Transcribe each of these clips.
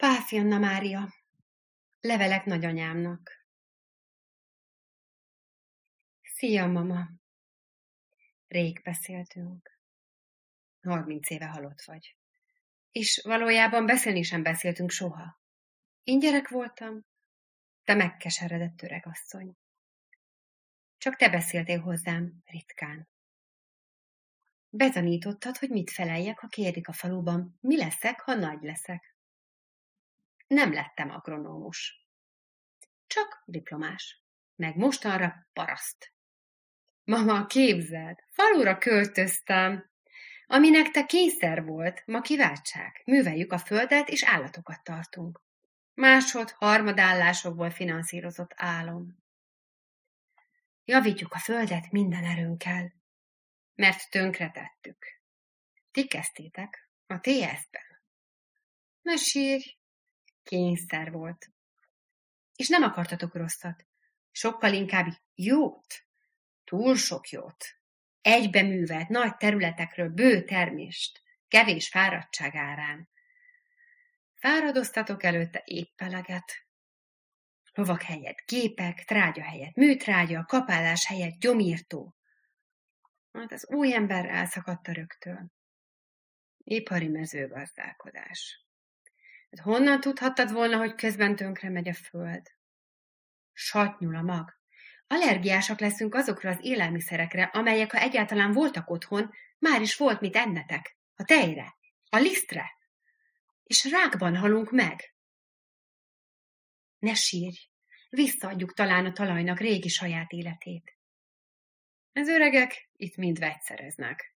Páfi Anna Mária, levelek nagyanyámnak. Szia, mama! Rég beszéltünk. Harminc éve halott vagy. És valójában beszélni sem beszéltünk soha. Én gyerek voltam, te megkeseredett öregasszony. Csak te beszéltél hozzám ritkán. Betanítottad, hogy mit feleljek, ha kérdik a faluban, mi leszek, ha nagy leszek. Nem lettem agronómus. Csak diplomás. Meg mostanra paraszt. Mama, képzeld, falura költöztem. Aminek te kényszer volt, ma kiváltság. Műveljük a földet, és állatokat tartunk. Másod, harmadállásokból finanszírozott álom. Javítjuk a földet minden erőnkkel, mert tönkretettük. Ti kezdtétek a TS-ben. Ne sírj, kényszer volt. És nem akartatok rosszat, sokkal inkább jót, túl sok jót. Egybe művelt nagy területekről bő termést, kevés fáradtság árán. Fáradoztatok előtte épp eleget. Lovak helyett gépek, trágya helyett műtrágya, kapálás helyett gyomírtó. Hát az új ember elszakadt a rögtől. Ipari mezőgazdálkodás. Hát honnan tudhattad volna, hogy közben tönkre megy a föld? Satnyul a mag. Allergiásak leszünk azokra az élelmiszerekre, amelyek, ha egyáltalán voltak otthon, már is volt mit ennetek. A tejre, a lisztre. És rákban halunk meg. Ne sírj, visszaadjuk talán a talajnak régi saját életét. Az öregek itt mind vegyszereznek.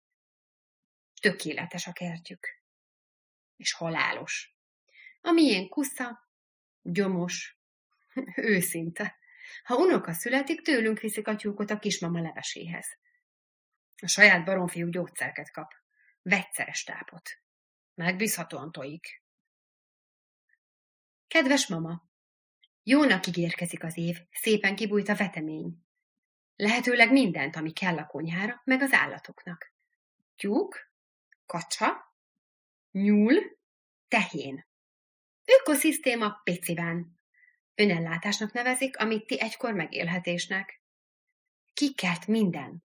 Tökéletes a kertjük. És halálos. A miénk kusza, gyomos, őszinte. Ha unoka születik, tőlünk viszik a tyúkot a kismama leveséhez. A saját baromfiú gyógyszereket kap. Vegyszeres tápot. Megbízhatóan tojik. Kedves mama! Jónak ígérkezik az év, szépen kibújt a vetemény. Lehetőleg mindent, ami kell a konyhára, meg az állatoknak. Tyúk, kacsa, nyúl, tehén. Ökoszisztéma piciben. Önellátásnak nevezik, amit ti egykor megélhetésnek. Kikert minden.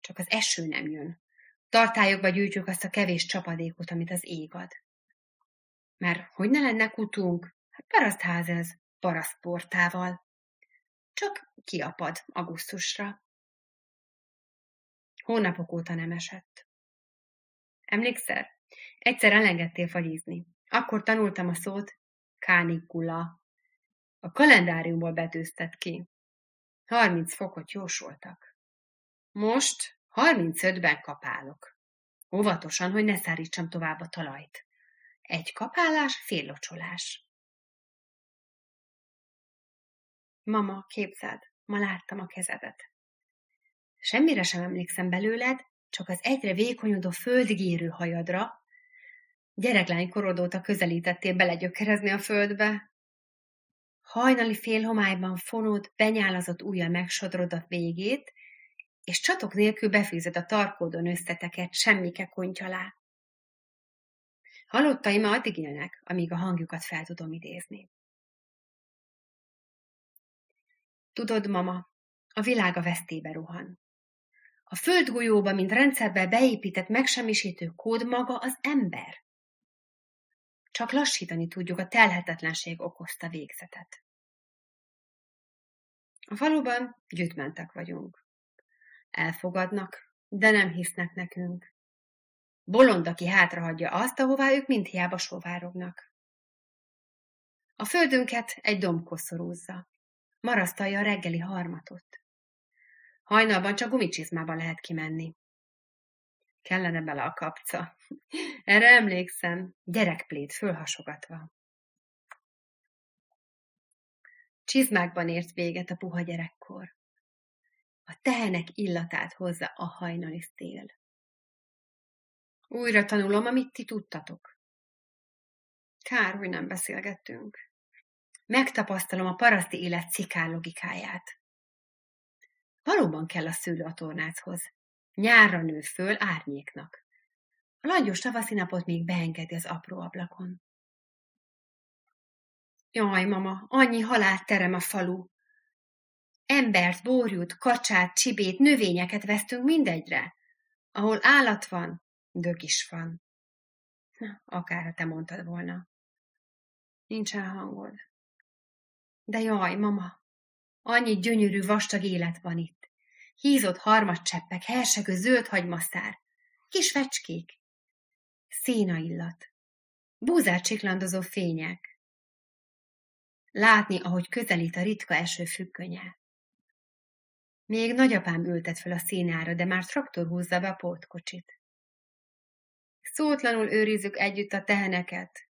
Csak az eső nem jön. Tartályokba gyűjtjük azt a kevés csapadékot, amit az ég ad. Mert hogy ne lenne kutunk? Hát parasztház ez, parasztportával. Csak kiapad augusztusra. Hónapok óta nem esett. Emlékszel? Egyszer elengedtél fagyizni. Akkor tanultam a szót kánikula. A kalendáriumból betűztet ki. 30 fokot jósoltak. Most 35-ben kapálok. Óvatosan, hogy ne szárítsam tovább a talajt. Egy kapálás, fél locsolás. Mama, képzeld, ma láttam a kezedet. Semmire sem emlékszem belőled, csak az egyre vékonyodó földgérő hajadra. Gyereklány korod óta közelítettél belegyökerezni a földbe. Hajnali félhomályban fonód, benyálazott ujjal megsodrod a végét, és csatok nélkül befűzed a tarkódon összeteket semmike kontyalá. Halottaim addig élnek, amíg a hangjukat fel tudom idézni. Tudod, mama, a világ a vesztébe rohan. A földgolyóba, mint rendszerbe beépített megsemmisítő kód maga az ember. Csak lassítani tudjuk a telhetetlenség okozta végzetet. Faluban gyűjtmentek vagyunk. Elfogadnak, de nem hisznek nekünk. Bolond, aki hátrahagyja azt, ahová ők mind hiába sovárognak. A földünket egy domb koszorúzza marasztalja a reggeli harmatot. Hajnalban csak gumicsizmába lehet kimenni. Kellene bele a kapca. Erre emlékszem, gyerekplét fölhasogatva. Csizmákban ért véget a puha gyerekkor. A tehenek illatát hozza a hajnali szél. Újra tanulom, amit ti tudtatok. Kár, hogy nem beszélgettünk. Megtapasztalom a paraszti élet cikál logikáját. Valóban kell a szőlő a tornáchoz. Nyárra nő föl árnyéknak. A langyos tavaszi napot még beengedi az apró ablakon. Jaj, mama, annyi halált terem a falu. Embert, bórjút, kacsát, csibét, növényeket vesztünk mindegyre. Ahol állat van, dög is van. Na, akár te mondtad volna. Nincsen hangod. De jaj, mama, annyi gyönyörű vastag élet van itt. Hízott harmadcseppek, hersegő zöld hagymaszár, kis fecskék, széna illat, búzát csiklandozó fények. Látni, ahogy közelít a ritka eső függönye. Még nagyapám ültet fel a színára, de már traktor húzza be a pótkocsit. Szótlanul őrizzük együtt a teheneket.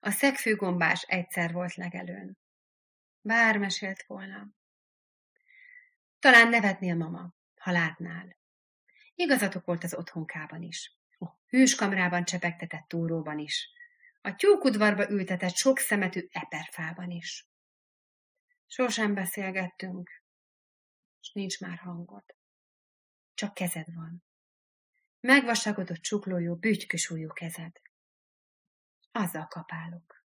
A szegfőgombás egyszer volt legelőn. Bár mesélt volna. Talán nevetnél, mama, ha látnál. Igazatok volt az otthonkában is. A hűskamrában csepegtetett túróban is. A tyúkudvarba ültetett sok szemetű eperfában is. Sosem beszélgettünk, és nincs már hangod. Csak kezed van. Megvasagodott csuklójú, bütykösúlyú kezed. Azzal kapálok.